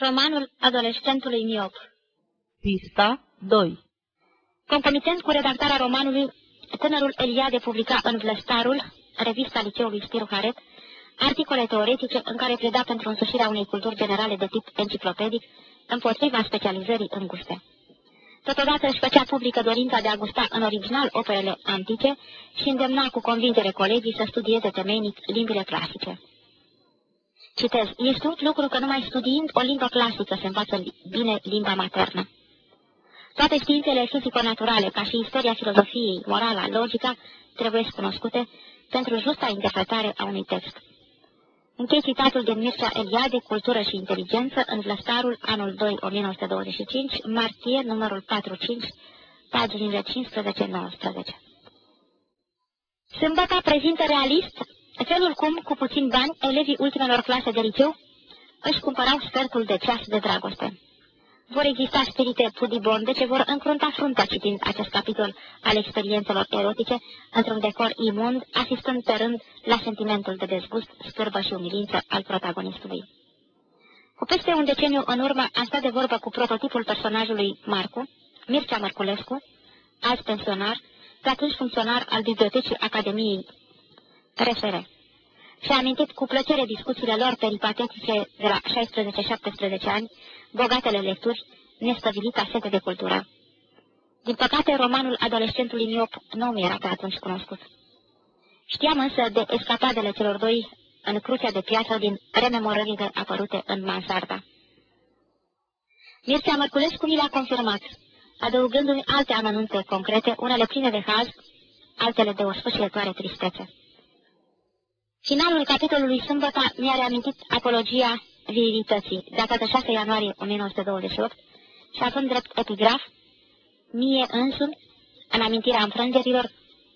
Romanul adolescentului miop Pista 2 Concomitent cu redactarea romanului, tânărul Eliade publica în Vlăstarul, revista Liceului Spiru Haret, articole teoretice în care pleda pentru însușirea unei culturi generale de tip enciclopedic împotriva specializării în guste. Totodată își făcea publică dorința de a gusta în original operele antice și îndemna cu convingere colegii să studieze temeinic limbile clasice. Citez, este un lucru că numai studiind o limbă clasică se învață bine limba maternă. Toate științele fizico-naturale, ca și istoria filozofiei, morala, logica, trebuie cunoscute pentru justa interpretare a unui text. Închei citatul de Mircea Eliade, Cultură și Inteligență, în Vlăstarul, anul 2, 1925, martie, numărul 45, paginile 15-19. Sâmbăta prezintă realist felul cum, cu puțin bani, elevii ultimelor clase de liceu își cumpărau sfertul de ceas de dragoste. Vor exista spirite pudibonde ce vor încrunta fruntea citind acest capitol al experiențelor erotice într-un decor imund, asistând pe rând la sentimentul de dezgust, scârbă și umilință al protagonistului. Cu peste un deceniu în urmă am stat de vorbă cu prototipul personajului Marcu, Mircea Mărculescu, azi pensionar, pe atunci funcționar al Bibliotecii Academiei Refere. Și-a amintit cu plăcere discuțiile lor peripatetice de la 16-17 ani, bogatele lecturi, nestăvilita sete de cultură. Din păcate, romanul adolescentului miop nu mi era pe atunci cunoscut. Știam însă de escapadele celor doi în crucea de piață din rememorările apărute în mansarda. Mircea Mărculescu mi l-a confirmat, adăugându-mi alte amănunte concrete, unele pline de haz, altele de o sfârșietoare tristețe. Finalul capitolului sâmbătă mi-a reamintit apologia virilității, datată 6 ianuarie 1928, și având drept epigraf, mie însumi, în amintirea înfrângerilor,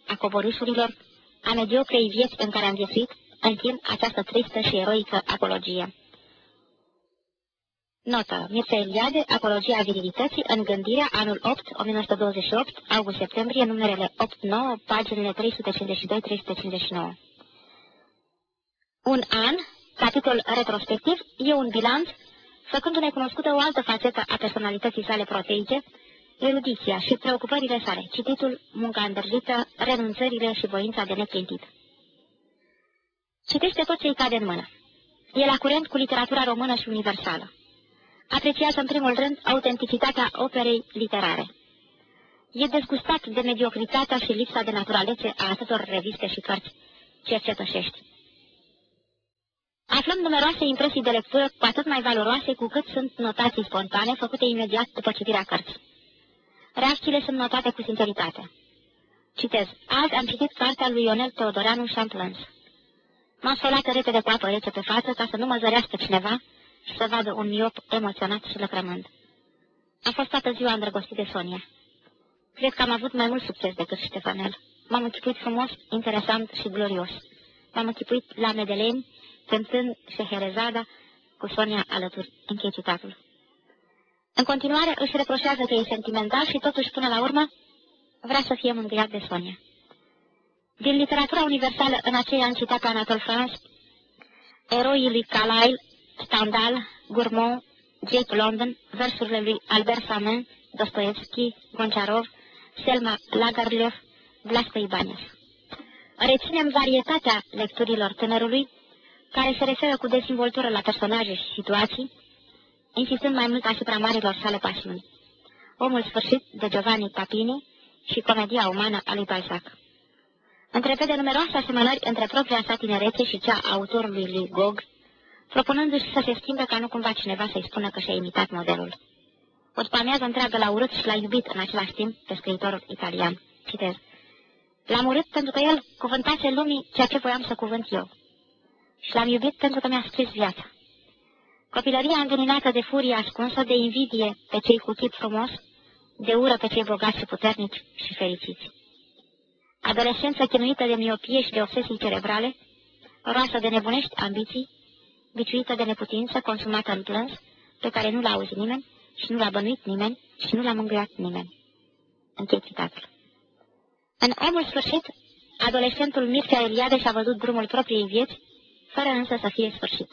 a coborâșurilor, a mediocrei vieți în care am viețuit, închin această tristă și eroică apologie. Notă. Mircea Eliade, Apologia virilității, în gândirea, anul 8, 1928, august-septembrie, numerele 8-9, paginile 352-359. Un an, capitol retrospectiv, e un bilanț, făcându-ne cunoscută o altă fațetă a personalității sale proteice, erudiția și preocupările sale, cititul, munca îndrăjită, renunțările și voința de neplintit. Citește tot ce-i cade în mână. E la curent cu literatura română și universală. Apreciază în primul rând autenticitatea operei literare. E dezgustat de mediocritatea și lipsa de naturalețe a atâtor reviste și cărți cercetășești. Aflăm numeroase impresii de lectură cu atât mai valoroase cu cât sunt notații spontane făcute imediat după citirea cărții. Reacțiile sunt notate cu sinceritate. Citez. Azi am citit cartea lui Ionel Teodoreanu și am plâns. M-am spălat repede cu apă rece pe față ca să nu mă zărească cineva și să vadă un miop emoționat și lăcrămând. Am fost toată ziua îndrăgostit de Sonia. Cred că am avut mai mult succes decât Ștefanel. M-am închipuit frumos, interesant și glorios. M-am închipuit la Medeleni cântând Șeherezada cu Sonia alături. Închei citatul. În continuare își reproșează că e sentimental și totuși până la urmă vrea să fie mângâiat de Sonia. Din literatura universală în aceea am citat pe Anatol France, eroii lui Carlyle, Stendhal, Gourmand, Jake London, versurile lui Albert Samin, Dostoevski, Goncharov, Selma Lagerlöf, Blasco Ibanez. Reținem varietatea lecturilor tânărului, care se referă cu dezvoltură la personaje și situații, insistând mai mult asupra marilor sale pasiuni. Omul sfârșit de Giovanni Papini și comedia umană a lui Balzac. Întrevede numeroase asemănări între propria sa tinerețe și cea a autorului lui Gog, propunându-și să se schimbe ca nu cumva cineva să-i spună că și-a imitat modelul. O spamează întreagă la urât și l-a iubit în același timp pe scriitorul italian. Citez. L-am urât pentru că el cuvântase lumii ceea ce voiam să cuvânt eu și l-am iubit pentru că mi-a scris viața. Copilăria înveninată de furie ascunsă, de invidie pe cei cu chip frumos, de ură pe cei bogați și puternici și fericiți. Adolescență chinuită de miopie și de obsesii cerebrale, roasă de nebunești ambiții, biciuită de neputință, consumată în plâns, pe care nu l-a auzit nimeni și nu l-a bănuit nimeni și nu l-a mângâiat nimeni. Închei citatul. În omul sfârșit, adolescentul Mircea Eliade și-a văzut drumul propriei vieți fără însă să fie sfârșit.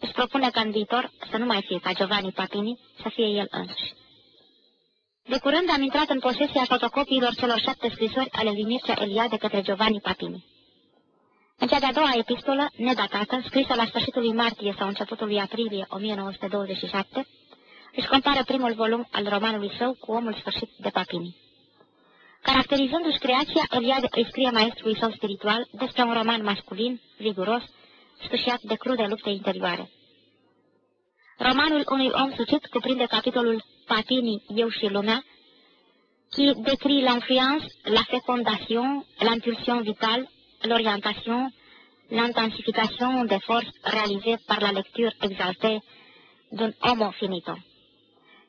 își propune ca în viitor să nu mai fie ca Giovanni Papini, să fie el însuși. De curând am intrat în posesia fotocopiilor celor șapte scrisori ale lui Mircea Eliade către Giovanni Papini. În cea de-a doua epistolă, nedatată, scrisă la sfârșitul lui martie sau începutul lui aprilie 1927, își compară primul volum al romanului său cu omul sfârșit de Papini. Caracterizându-și creația, Eliade îi scrie maestrului său spiritual despre un roman masculin, viguros, sfârșit de crude lupte interioare. Romanul unui om sucit cuprinde capitolul Papini, Eu și lumea, qui décrit l'influence, la fécondation, l'impulsion vitale, l'orientation, l'intensification des forces réalisées par la lecture exaltée d'un homo finito.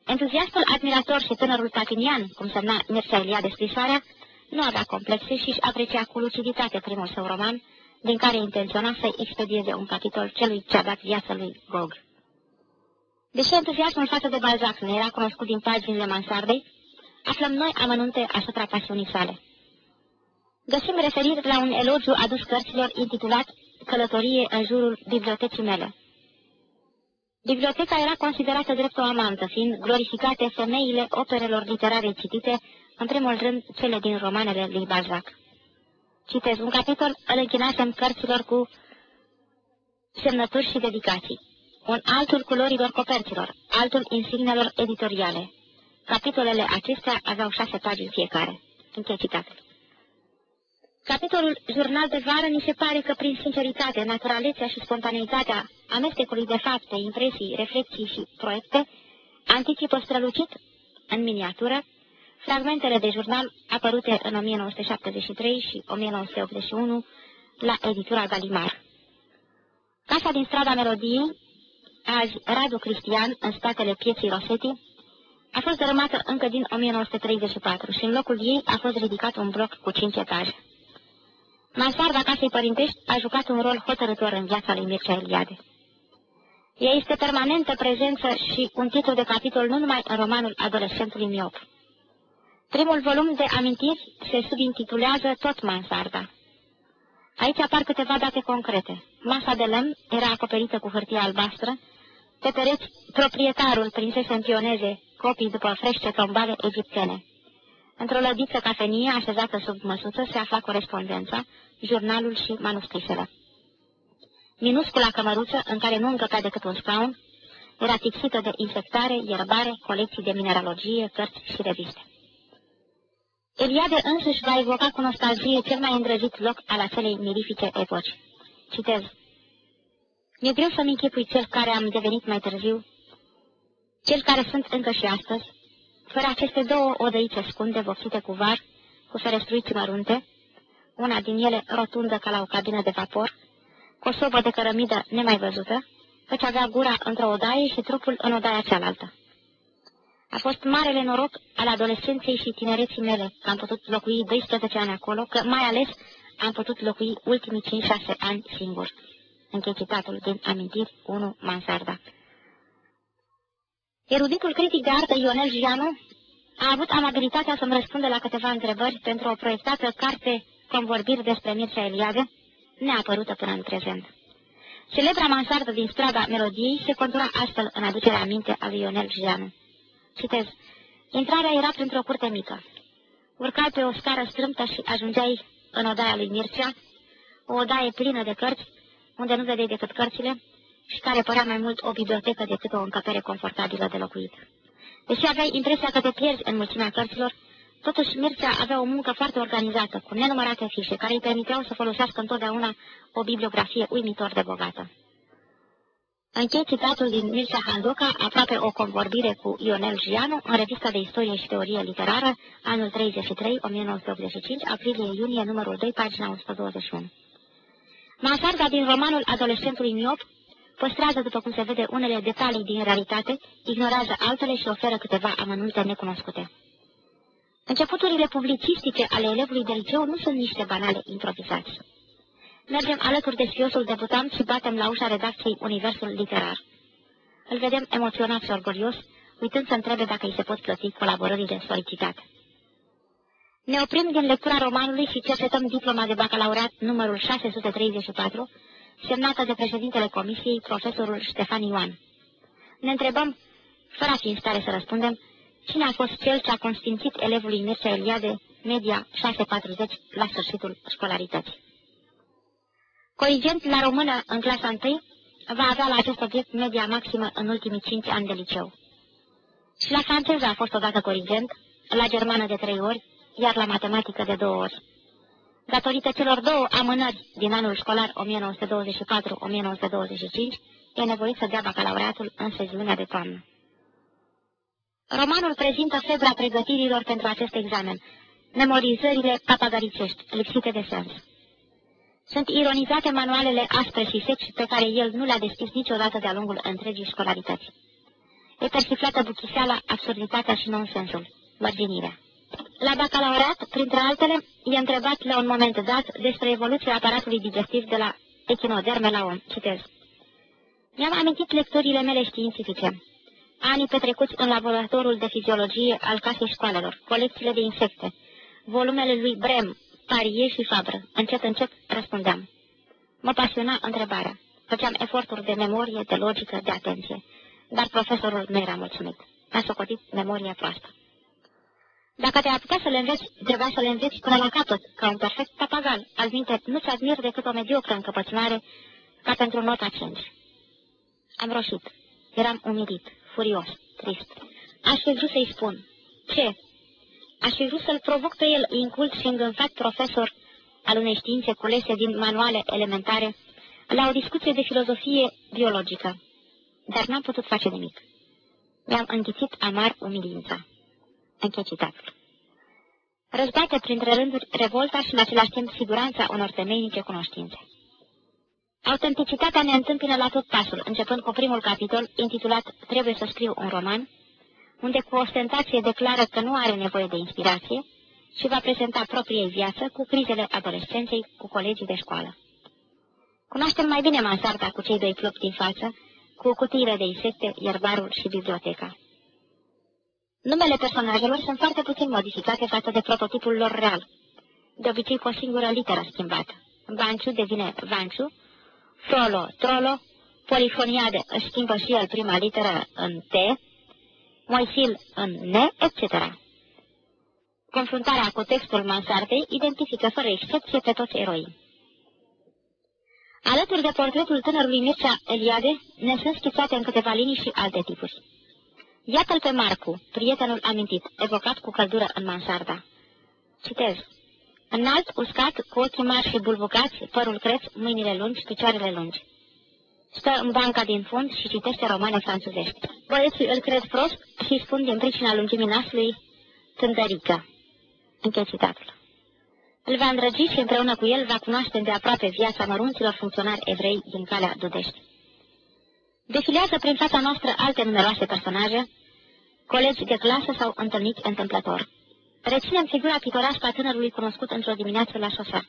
Entuziastul admirator și tânărul tatinian, cum semna Mircea Eliade scrisoarea, nu avea complexe și își aprecia cu luciditate primul său roman, din care intenționa să expedieze un capitol celui ce a dat viața lui Gog. Deși entuziasmul față de Balzac nu era cunoscut din paginile mansardei, aflăm noi amănunte asupra pasiunii sale. Găsim referiri la un elogiu adus cărților intitulat Călătorie în jurul bibliotecii mele. Biblioteca era considerată drept o amantă, fiind glorificate femeile operelor literare citite, în primul rând cele din romanele lui Balzac. Citez un capitol, îl închinasem cărților cu semnături și dedicații. Un altul culorilor coperților, altul insignelor editoriale. Capitolele acestea aveau șase pagini fiecare. Închei citatul. Capitolul Jurnal de vară ni se pare că prin sinceritate, naturalețea și spontaneitatea amestecului de fapte, impresii, reflexii și proiecte, anticipă strălucit, în miniatură, fragmentele de jurnal apărute în 1973 și 1981 la editura Galimar. Casa din strada Melodiei, azi Radu Cristian, în spatele pieții Rosetti, a fost dărâmată încă din 1934 și în locul ei a fost ridicat un bloc cu cinci etaje. Mansarda casei părintești a jucat un rol hotărător în viața lui Mircea Eliade. Ea este permanentă prezență și un titlu de capitol nu numai în romanul adolescentului miop. Primul volum de amintiri se subintitulează tot Mansarda. Aici apar câteva date concrete. Masa de lemn era acoperită cu hârtie albastră, pe pereți proprietarul prinsese în pioneze copii după frește tombale egiptene. Într-o lădiță cafenie așezată sub măsuță se afla corespondența, jurnalul și manuscrisele. Minuscula cămăruță, în care nu încăpea decât un scaun, era tixită de infectare, ierbare, colecții de mineralogie, cărți și reviste. Eliade însuși va evoca cu nostalgie cel mai îndrăzit loc al acelei mirifice epoci. Citez. Mi-e greu să-mi închipui cel care am devenit mai târziu, cel care sunt încă și astăzi, fără aceste două odăițe scunde vopsite cu var, cu ferestruiți mărunte, una din ele rotundă ca la o cabină de vapor, cu o sobă de cărămidă nemai văzută, căci avea gura într-o odaie și trupul în odaia cealaltă. A fost marele noroc al adolescenței și tinereții mele că am putut locui 12 ani acolo, că mai ales am putut locui ultimii 5-6 ani singur. Închei citatul din Amintiri 1 Mansarda. Eruditul critic de artă Ionel Gianu a avut amabilitatea să-mi răspundă la câteva întrebări pentru o proiectată carte convorbiri despre Mircea Eliade, neapărută până în prezent. Celebra mansardă din strada Melodiei se contura astfel în aducerea aminte a lui Ionel Gianu. Citez. Intrarea era printr-o curte mică. Urcai pe o scară strâmtă și ajungeai în odaia lui Mircea, o odaie plină de cărți, unde nu vedeai decât cărțile, și care părea mai mult o bibliotecă decât o încăpere confortabilă de locuit. Deși aveai impresia că te pierzi în mulțimea cărților, totuși Mircea avea o muncă foarte organizată, cu nenumărate fișe, care îi permiteau să folosească întotdeauna o bibliografie uimitor de bogată. Închei citatul din Mircea Handoca, aproape o convorbire cu Ionel Gianu, în revista de istorie și teorie literară, anul 33, 1985, aprilie-iunie, numărul 2, pagina 121. Mansarda din romanul adolescentului miop păstrează, după cum se vede, unele detalii din realitate, ignorează altele și oferă câteva amănunte necunoscute. Începuturile publicistice ale elevului de liceu nu sunt niște banale improvizații. Mergem alături de sfiosul debutant și batem la ușa redacției Universul Literar. Îl vedem emoționat și orgolios, uitând să întrebe dacă îi se pot plăti colaborările solicitate. Ne oprim din lectura romanului și cercetăm diploma de bacalaureat numărul 634, semnată de președintele comisiei, profesorul Ștefan Ioan. Ne întrebăm, fără a fi în stare să răspundem, cine a fost cel ce a consfințit elevului Mircea Eliade media 640 la sfârșitul școlarității. Corigent la română în clasa 1 va avea la acest obiect media maximă în ultimii 5 ani de liceu. Și la franceză a fost odată corigent, la germană de trei ori, iar la matematică de două ori. Datorită celor două amânări din anul școlar 1924-1925, e nevoit să dea bacalaureatul în sezonul de toamnă. Romanul prezintă febra pregătirilor pentru acest examen, memorizările papagaricești, lipsite de sens. Sunt ironizate manualele aspre și seci pe care el nu le-a deschis niciodată de-a lungul întregii școlarități. E persiflată buchiseala, absurditatea și nonsensul, mărginirea. La bacalaureat, printre altele, i-a întrebat la un moment dat despre evoluția aparatului digestiv de la echinoderme la om. Citez. Mi-am amintit lecturile mele științifice. Anii petrecuți în laboratorul de fiziologie al casei școalelor, colecțiile de insecte, volumele lui Brem, Parie și Fabră. Încet, încet răspundeam. Mă pasiona întrebarea. Făceam eforturi de memorie, de logică, de atenție. Dar profesorul nu era mulțumit. A socotit memoria proastă. Dacă te apuca să le înveți, trebuia să le înveți până la capăt, ca un perfect papagal. Al minte, nu-ți admir decât o mediocră încăpățânare, ca pentru nota 5. Am roșit. Eram umilit, furios, trist. Aș fi vrut să-i spun. Ce? Aș fi vrut să-l provoc pe el, incult și îngânfat profesor al unei științe culese din manuale elementare, la o discuție de filozofie biologică. Dar n-am putut face nimic. Mi-am înghițit amar umilința. Închei citatul. Răzbate printre rânduri revolta și în același timp siguranța unor temeinice cunoștințe. Autenticitatea ne întâmpină la tot pasul, începând cu primul capitol, intitulat Trebuie să scriu un roman, unde cu ostentație declară că nu are nevoie de inspirație și va prezenta propriei viață cu crizele adolescenței cu colegii de școală. Cunoaștem mai bine mansarda cu cei doi club din față, cu cutiile de insecte, ierbarul și biblioteca. Numele personajelor sunt foarte puțin modificate față de prototipul lor real, de obicei cu o singură literă schimbată. Banciu devine Vanciu, Frolo, Trolo, Polifoniade își schimbă și el prima literă în T, Moisil în N, etc. Confruntarea cu textul mansardei identifică fără excepție pe toți eroii. Alături de portretul tânărului Mircea Eliade, ne sunt schițate în câteva linii și alte tipuri. Iată-l pe Marcu, prietenul amintit, evocat cu căldură în mansarda. Citez. Înalt, uscat, cu ochii mari și bulbucați, părul creț, mâinile lungi, picioarele lungi. Stă în banca din fund și citește romane franțuzești. Băieții îl cred prost și spun din pricina lungimii nasului tândărică. Închei citatul. Îl va îndrăgi și împreună cu el va cunoaște de aproape viața mărunților funcționari evrei din calea Dudești. Defilează prin fața noastră alte numeroase personaje, colegi de clasă sau întâlniți întâmplător. Reținem figura pitorească a tânărului cunoscut într-o dimineață la șosea.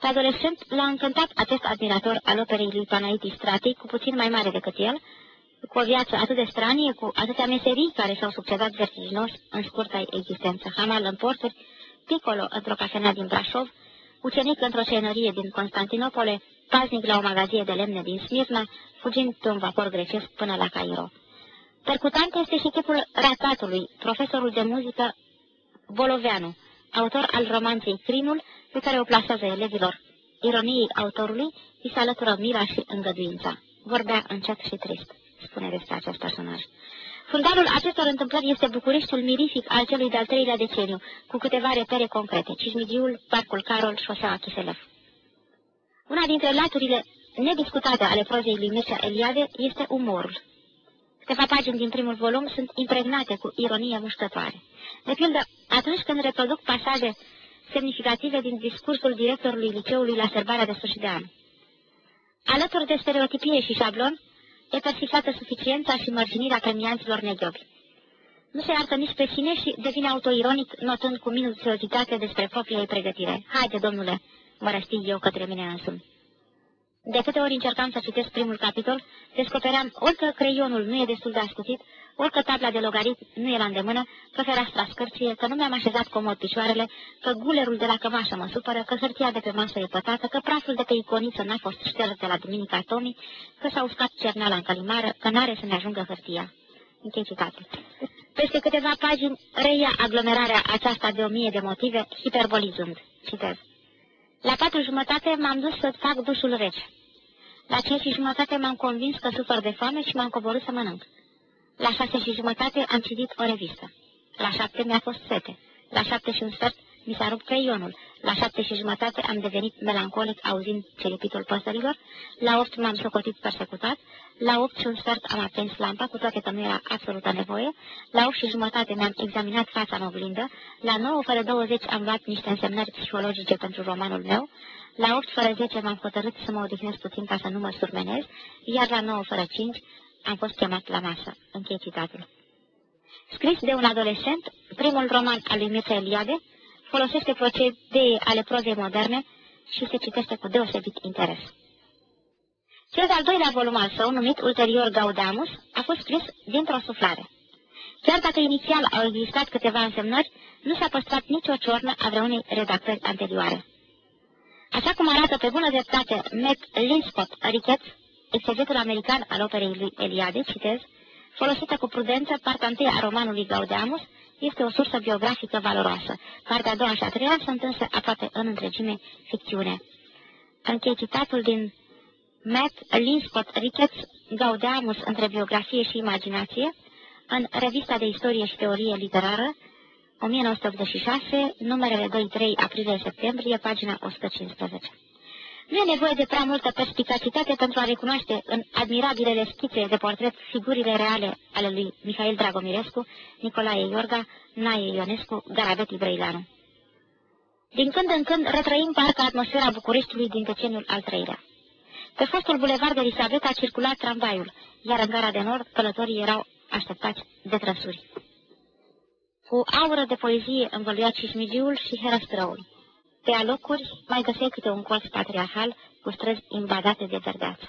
Pe adolescent l-a încântat acest admirator al operei lui Panaiti Stratei, cu puțin mai mare decât el, cu o viață atât de stranie, cu atâtea meserii care s-au succedat vertiginos în scurta existență. Hamal în porturi, Piccolo într-o cafenea din Brașov, ucenic într-o scenărie din Constantinopole, paznic la o magazie de lemne din Smirna, fugind pe un vapor grecesc până la Cairo. Percutant este și chipul ratatului, profesorul de muzică Boloveanu, autor al romanței Crinul, pe care o plasează elevilor. Ironiei autorului îi se alătură mira și îngăduința. Vorbea încet și trist, spune despre acest personaj. Fundarul acestor întâmplări este Bucureștiul mirific al celui de-al treilea deceniu, cu câteva repere concrete, Cismigiul, Parcul Carol, Șoseaua Chiselef. Una dintre laturile nediscutate ale prozei lui Mircea Eliade este umorul. Câteva pagini din primul volum sunt impregnate cu ironie muștătoare. De pildă, atunci când reproduc pasaje semnificative din discursul directorului liceului la sărbarea de sfârșit de an. Alături de stereotipie și șablon, e persiflată suficiența și mărginirea premianților neghiobi. Nu se iartă nici pe sine și devine autoironic, notând cu minuțiozitate despre propria ei pregătire. Haide, domnule, mă răstig eu către mine însumi. De câte ori încercam să citesc primul capitol, descopeream ori că creionul nu e destul de ascuțit, ori că tabla de logarit nu e la îndemână, că fereastra scârție, că nu mi-am așezat comod picioarele, că gulerul de la cămașă mă supără, că hârtia de pe masă e pătată, că praful de pe iconiță n-a fost șters de la duminica Tomii, că s-a uscat cerneala în calimară, că n-are să ne ajungă hârtia. Închei citatul. Peste câteva pagini reia aglomerarea aceasta de o mie de motive, hiperbolizând. Citez. La patru jumătate m-am dus să fac dușul rece. La cinci și jumătate m-am convins că sufăr de foame și m-am coborât să mănânc. La șase și jumătate am citit o revistă. La șapte mi-a fost sete. La șapte și un sfert mi s-a rupt creionul. La șapte și jumătate am devenit melancolic auzind celipitul păsărilor. La opt m-am socotit persecutat. La opt și un sfert am atins lampa, cu toate că nu era absolută nevoie. La opt și jumătate mi-am examinat fața în oglindă. La nouă fără douăzeci am luat niște însemnări psihologice pentru romanul meu. La opt fără zece m-am hotărât să mă odihnesc puțin ca să nu mă surmenez, iar la nouă fără cinci am fost chemat la masă. Închei citatul. Scris de un adolescent, primul roman al lui Mircea Eliade, folosește procedee ale prozei moderne și se citește cu deosebit interes. Cel de-al doilea volum al său, numit ulterior Gaudamus, a fost scris dintr-o suflare. Chiar dacă inițial au existat câteva însemnări, nu s-a păstrat nicio ciornă a vreunei redactări anterioare. Așa cum arată pe bună dreptate Matt Linscott Ricketts, exegetul american al operei lui Eliade, citez, folosită cu prudență, partea întâi a romanului Gaudeamus este o sursă biografică valoroasă. Partea a doua și a treia sunt însă aproape în întregime ficțiune. Închei citatul din Matt Linscott Ricketts, Gaudeamus între biografie și imaginație, în Revista de Istorie și Teorie Literară, 1986, numerele 2-3 aprilie-septembrie, pagina 115. Nu e nevoie de prea multă perspicacitate pentru a recunoaște în admirabilele schițe de portret figurile reale ale lui Mihail Dragomirescu, Nicolae Iorga, Nae Ionescu, Garabeti Brăilanu. Din când în când retrăim parcă atmosfera Bucureștiului din deceniul al treilea. Pe fostul bulevard Elisabeta a circulat tramvaiul, iar în gara de nord călătorii erau așteptați de trăsuri. Cu aură de poezie învăluia Cismigiul și Herăstrăul. Pe alocuri mai găseai câte un colț patriarhal cu străzi imbadate de verdeață.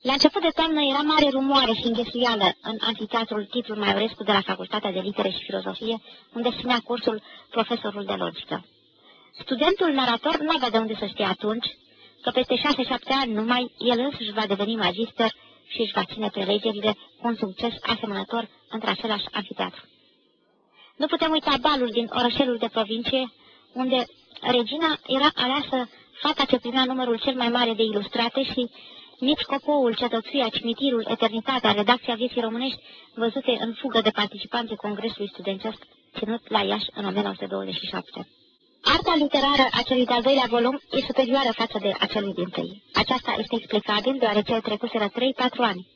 La început de toamnă era mare rumoare și înghesuială în anfiteatrul titlul Maiorescu de la Facultatea de Litere și Filozofie, unde ținea cursul profesorul de logică. Studentul narator nu avea de unde să știe atunci că peste șase-șapte ani numai el însuși va deveni magister și își va ține prelegerile cu un succes asemănător într-același anfiteatru. Nu putem uita balul din orășelul de provincie, unde regina era aleasă fata ce primea numărul cel mai mare de ilustrate și nici copoul, cetățuia, cimitirul, eternitatea, redacția vieții românești, văzute în fugă de participanții Congresului Studențesc, ținut la Iași în 1927. Arta literară a celui de-al doilea volum e superioară față de acelui din tâi. Aceasta este explicabil deoarece trecuseră 3-4 ani.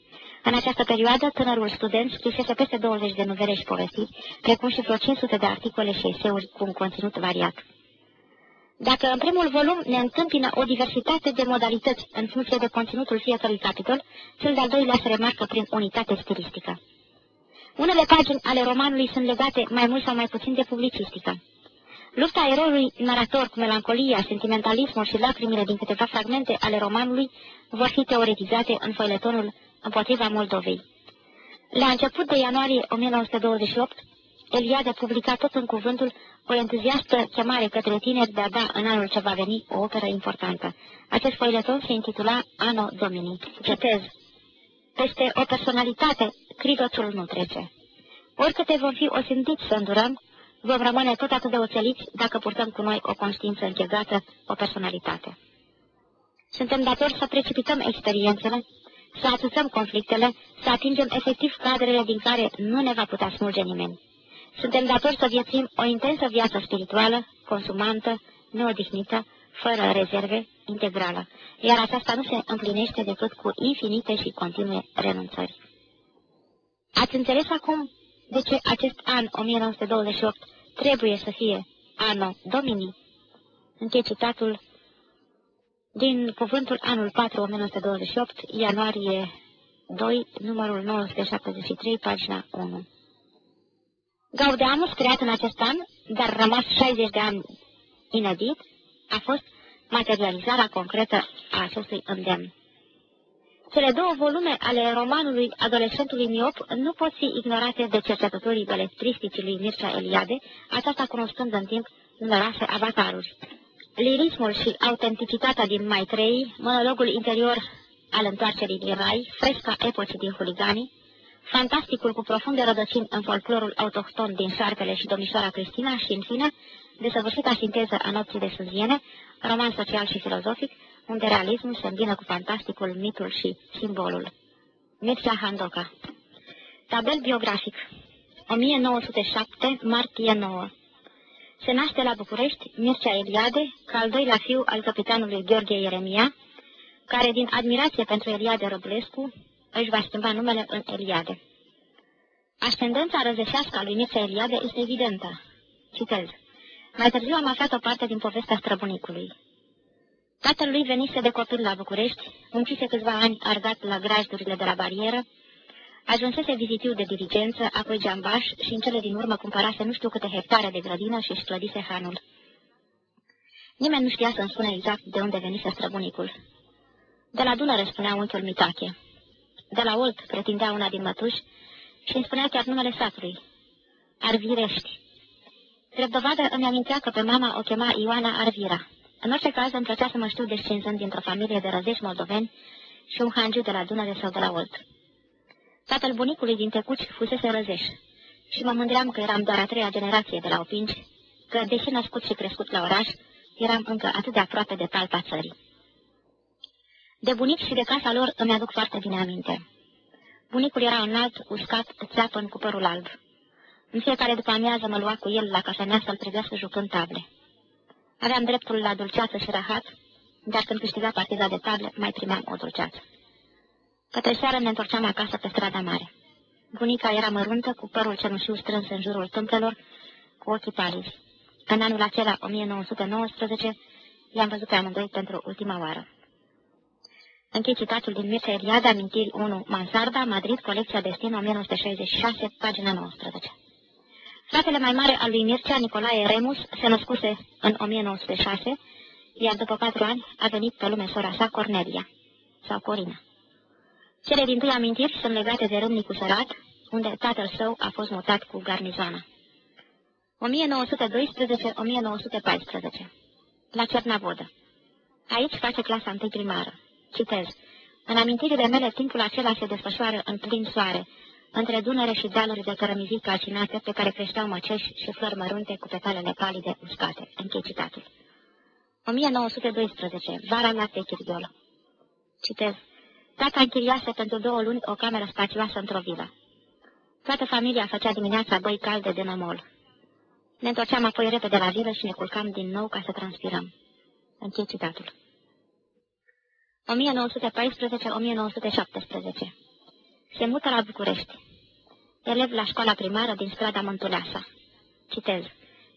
În această perioadă, tânărul student scrisese peste 20 de novele și povestiri, precum și vreo 500 de articole și eseuri cu un conținut variat. Dacă în primul volum ne întâmpină o diversitate de modalități în funcție de conținutul fiecărui capitol, cel de-al doilea se remarcă prin unitate stilistică. Unele pagini ale romanului sunt legate mai mult sau mai puțin de publicistică. Lupta eroului narator cu melancolia, sentimentalismul și lacrimile din câteva fragmente ale romanului vor fi teoretizate în foiletonul împotriva Moldovei. La început de ianuarie 1928, Eliade publica tot în cuvântul o entuziastă chemare către tineri de a da în anul ce va veni o operă importantă. Acest foileton se intitula Anno Domini. Citez. Peste o personalitate, crigoțul nu trece. Oricâte vom fi osindiți să îndurăm, vom rămâne tot atât de oțeliți dacă purtăm cu noi o conștiință închegată, o personalitate. Suntem datori să precipităm experiențele, să atâțăm conflictele, să atingem efectiv cadrele din care nu ne va putea smulge nimeni. Suntem datori să viețim o intensă viață spirituală, consumantă, neodihnită, fără rezerve, integrală, iar aceasta nu se împlinește decât cu infinite și continue renunțări. Ați înțeles acum de ce acest an 1928 trebuie să fie anul Domini? Închei citatul din cuvântul anul 4 1928, ianuarie 2, numărul 973, pagina 1. Gaudeamus, creat în acest an, dar rămas 60 de ani inedit, a fost materializarea concretă a acestui îndemn. Cele două volume ale romanului adolescentului miop nu pot fi ignorate de cercetătorii beletristicii lui Mircea Eliade, aceasta cunoscând în timp numeroase avataruri. Lirismul și autenticitatea din Maitrei, monologul interior al întoarcerii din Rai, fresca epocii din Huliganii, fantasticul cu profunde rădăcini în folclorul autohton din Șarpele și Domnișoara Cristina și, în fine, desăvârșita sinteză a nopții de sânziene, roman social și filozofic, unde realismul se îmbină cu fantasticul, mitul și simbolul. Mircea Handoca. Tabel biografic. 1907, martie 9 Se naște la București Mircea Eliade, ca al doilea fiu al capitanului Gheorghe Ieremia, care, din admirație pentru Eliade Răbulescu, își va schimba numele în Eliade. Ascendența răzeșească a lui Mircea Eliade este evidentă. Citez. Mai târziu am aflat o parte din povestea străbunicului. Tatăl lui venise de copil la București, muncise câțiva ani argat la grajdurile de la barieră, ajunsese vizitiu de dirigență, apoi geambaș și în cele din urmă cumpărase nu știu câte hectare de grădină și își clădise hanul. Nimeni nu știa să-mi spună exact de unde venise străbunicul. De la Dunăre spunea unchiul Mitache. De la Olt pretindea una din mătuși și îmi spunea chiar numele satului. Arvirești. Drept dovadă îmi amintea că pe mama o chema Ioana Arvira. În orice caz, îmi plăcea să mă știu descinzând dintr-o familie de răzești moldoveni și un hangiu de la Dunăre sau de la Olt. Tatăl bunicului din Tecuci fusese răzeș și mă mândream că eram doar a treia generație de la Opinci, că, deși născut și crescut la oraș, eram încă atât de aproape de talpa țării. De bunic și de casa lor îmi aduc foarte bine aminte. Bunicul era înalt, uscat, țeapăn cu părul alb. În fiecare după amiază mă lua cu el la cafenea să-l privească jucând table. Aveam dreptul la dulceață și rahat, dar când câștiga partida de table, mai primeam o dulceață. Către seară ne întorceam acasă pe strada mare. Bunica era măruntă, cu părul cenușiu strâns în jurul tâmplelor, cu ochii palizi. În anul acela, 1919, i-am văzut pe amândoi pentru ultima oară. Închei citatul din Mircea Eliade, Amintiri 1, Mansarda, Madrid, colecția Destin, 1966, pagina 19. Fratele mai mare al lui Mircea, Nicolae Remus, se născuse în 1906, iar după patru ani a venit pe lume sora sa, Cornelia, sau Corina. Cele din tâi amintiri sunt legate de Râmnicu Sărat, unde tatăl său a fost mutat cu garnizoana. 1912-1914 La Cernavodă Aici face clasa întâi primară. Citez. În amintirile mele, timpul acela se desfășoară în plin soare, între Dunăre și dealuri de cărămizii calcinate pe care creșteau măceși și flori mărunte cu petalele palide uscate. Închei citatul. 1912. Vara la Techirghiol. Citez. Tata închiriase pentru două luni o cameră spacioasă într-o vilă. Toată familia făcea dimineața băi calde de nămol. Ne întorceam apoi repede la vilă și ne culcam din nou ca să transpirăm. Închei citatul. 1914-1917 Se mută la București. Elev la școala primară din strada Mântuleasa. Citez.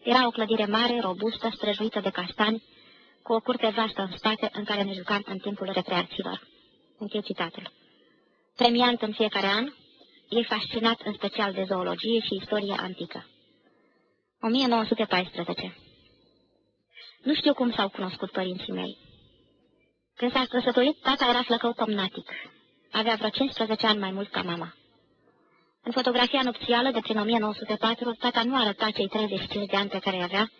Era o clădire mare, robustă, străjuită de castani, cu o curte vastă în spate în care ne jucam în timpul recreațiilor. Închei citatul. Premiant în fiecare an, e fascinat în special de zoologie și istorie antică. 1914 Nu știu cum s-au cunoscut părinții mei. Când s-a căsătorit, tata era flăcău pomnatic. Avea vreo 15 ani mai mult ca mama. În fotografia nupțială de prin 1904, tata nu arăta cei 35 de ani pe care îi avea,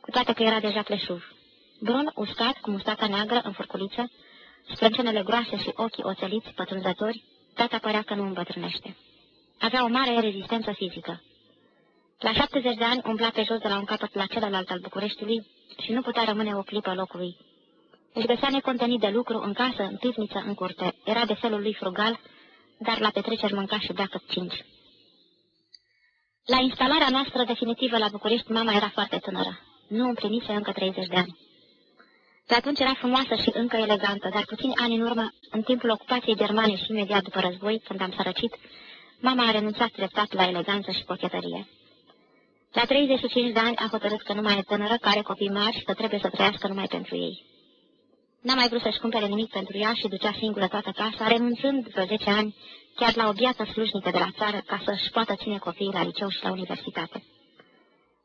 cu toate că era deja pleșuv. Brun, uscat, cu mustața neagră în furculiță, sprâncenele groase și ochii oțeliți pătrunzători, tata părea că nu îmbătrânește. Avea o mare rezistență fizică. La 70 de ani umbla pe jos de la un capăt la celălalt al Bucureștiului și nu putea rămâne o clipă locului își găsea necontenit de lucru în casă, în pivniță, în curte. Era de felul lui frugal, dar la petreceri mânca și bea cât cinci. La instalarea noastră definitivă la București, mama era foarte tânără. Nu împlinise încă 30 de ani. De atunci era frumoasă și încă elegantă, dar puțini ani în urmă, în timpul ocupației germane și imediat după război, când am sărăcit, mama a renunțat treptat la eleganță și cochetărie. La 35 de ani a hotărât că nu mai e tânără, care are copii mari și că trebuie să trăiască numai pentru ei. N-a mai vrut să-și cumpere nimic pentru ea și ducea singură toată casa, renunțând vreo 10 ani chiar la o biată slujnică de la țară ca să-și poată ține copiii la liceu și la universitate.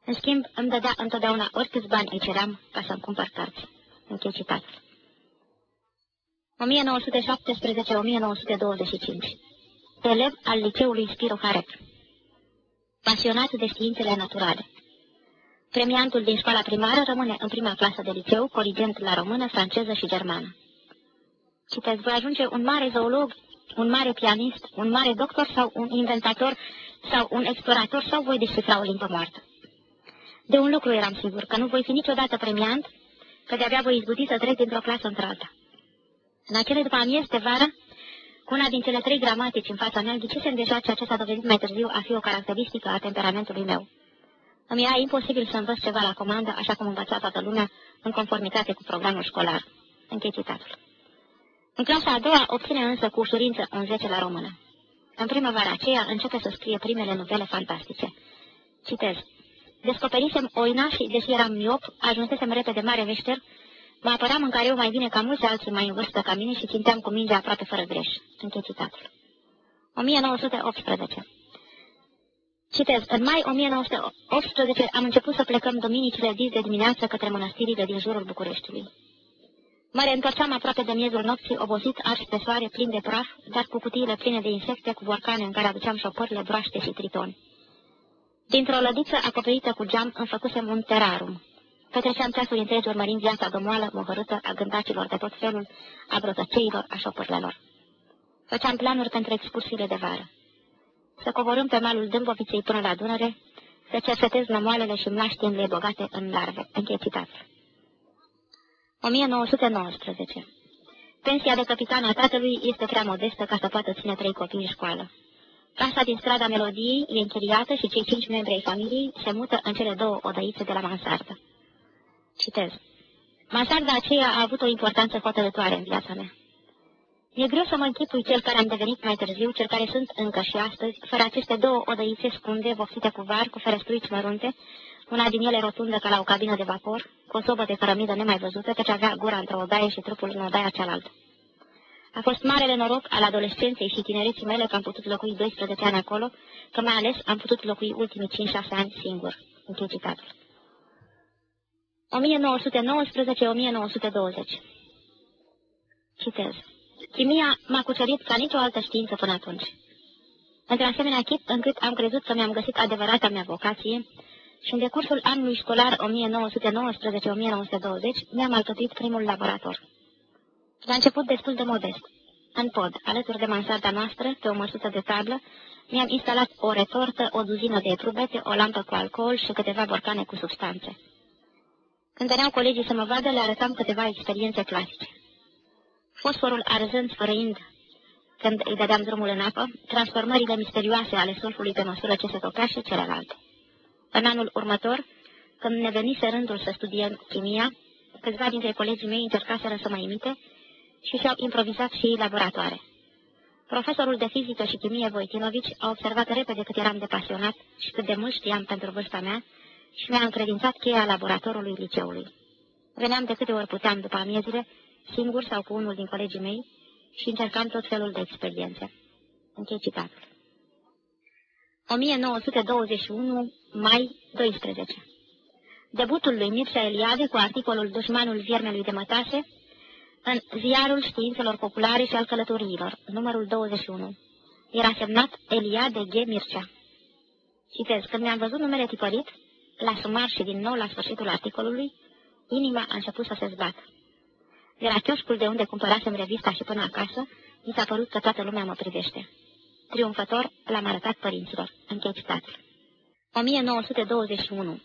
În schimb, îmi dădea întotdeauna oricâți bani îi ceream ca să-mi cumpăr cărți. Închei citatul. 1917-1925 Elev al liceului Spiro Harep Pasionat de științele naturale Premiantul din școala primară rămâne în prima clasă de liceu, corigent la română, franceză și germană. Citez, voi ajunge un mare zoolog, un mare pianist, un mare doctor sau un inventator sau un explorator sau voi descifra o limbă moartă. De un lucru eram sigur, că nu voi fi niciodată premiant, că de-abia voi izbuti să trec dintr-o clasă într-alta. În acele după amiezi de vară, cu una din cele trei gramatici în fața mea, ghicesem deja ceea ce s-a dovedit mai târziu a fi o caracteristică a temperamentului meu. Îmi era imposibil să învăț ceva la comandă, așa cum învăța toată lumea, în conformitate cu programul școlar. Închei citatul. În clasa a doua obține însă cu ușurință un 10 la română. În primăvara aceea începe să scrie primele novele fantastice. Citez. Descoperisem oina și, deși eram miop, ajunsesem repede mare veșter, mă apăram în care eu mai bine ca mulți alții mai în vârstă ca mine și ținteam cu mingea aproape fără greș. Închei citatul. 1918 Citez, în mai 1918 am început să plecăm duminicile dis de dimineață către mănăstirile din jurul Bucureștiului. Mă reîntorceam aproape de miezul nopții, obosit, ars pe soare, plin de praf, dar cu cutiile pline de insecte, cu borcane în care aduceam șopările, broaște și tritoni. Dintr-o lădiță acoperită cu geam îmi făcusem un terarum. Petreceam ceasuri întregi urmărind viața domoală, mohărâtă a gândacilor de tot felul, a brătăceilor, a șopârlelor. Făceam planuri pentru excursiile de vară. Să coborâm pe malul Dâmboviței până la Dunăre, să cercetez nămoalele și mlaștinile bogate în larve. Închei 1919 Pensia de capitan a tatălui este prea modestă ca să poată ține trei copii în școală. Casa din strada Melodiei e închiriată și cei cinci membri ai familiei se mută în cele două odăițe de la mansardă. Citez. Mansarda aceea a avut o importanță hotărătoare în viața mea. E greu să mă închipui cel care am devenit mai târziu, cel care sunt încă și astăzi, fără aceste două odăițe scunde, vopsite cu var, cu ferestruici mărunte, una din ele rotundă ca la o cabină de vapor, cu o sobă de cărămidă nemai văzută, căci avea gura într-o odaie și trupul în odaia cealaltă. A fost marele noroc al adolescenței și tinereții mele că am putut locui 12 ani acolo, că mai ales am putut locui ultimii 5-6 ani singur. Închei citatul. 1919-1920 Citez. Chimia m-a cucerit ca nicio altă știință până atunci. Într asemenea chip încât am crezut că mi-am găsit adevărata mea vocație și în decursul anului școlar 1919-1920 mi-am alcătuit primul laborator. La început destul de modest. În pod, alături de mansarda noastră, pe o măsuță de tablă, mi-am instalat o retortă, o duzină de eprubete, o lampă cu alcool și câteva borcane cu substanțe. Când veneau colegii să mă vadă, le arătam câteva experiențe clasice. Fosforul arzând, sfărăind, când îi dădeam drumul în apă, transformările misterioase ale sulfului pe măsură ce se topea și celelalte. În anul următor, când ne venise rândul să studiem chimia, câțiva dintre colegii mei încercaseră să mă imite și și-au improvizat și ei laboratoare. Profesorul de fizică și chimie Voitinovici a observat repede cât eram de pasionat și cât de mult știam pentru vârsta mea și mi-a încredințat cheia laboratorului liceului. Veneam de câte ori puteam după amiezile, singur sau cu unul din colegii mei, și încercam tot felul de experiențe. Închei citatul. 1921, mai 12 Debutul lui Mircea Eliade cu articolul Dușmanul viermelui de mătase în Ziarul Științelor Populare și al Călătoriilor, numărul 21. Era semnat Eliade G. Mircea. Citez, când mi-am văzut numele tipărit, la sumar și din nou la sfârșitul articolului, inima a început să se zbată. De la chioșcul de unde cumpărasem revista și până acasă, mi s-a părut că toată lumea mă privește. Triumfător l-am arătat părinților. Închei citatul. 1921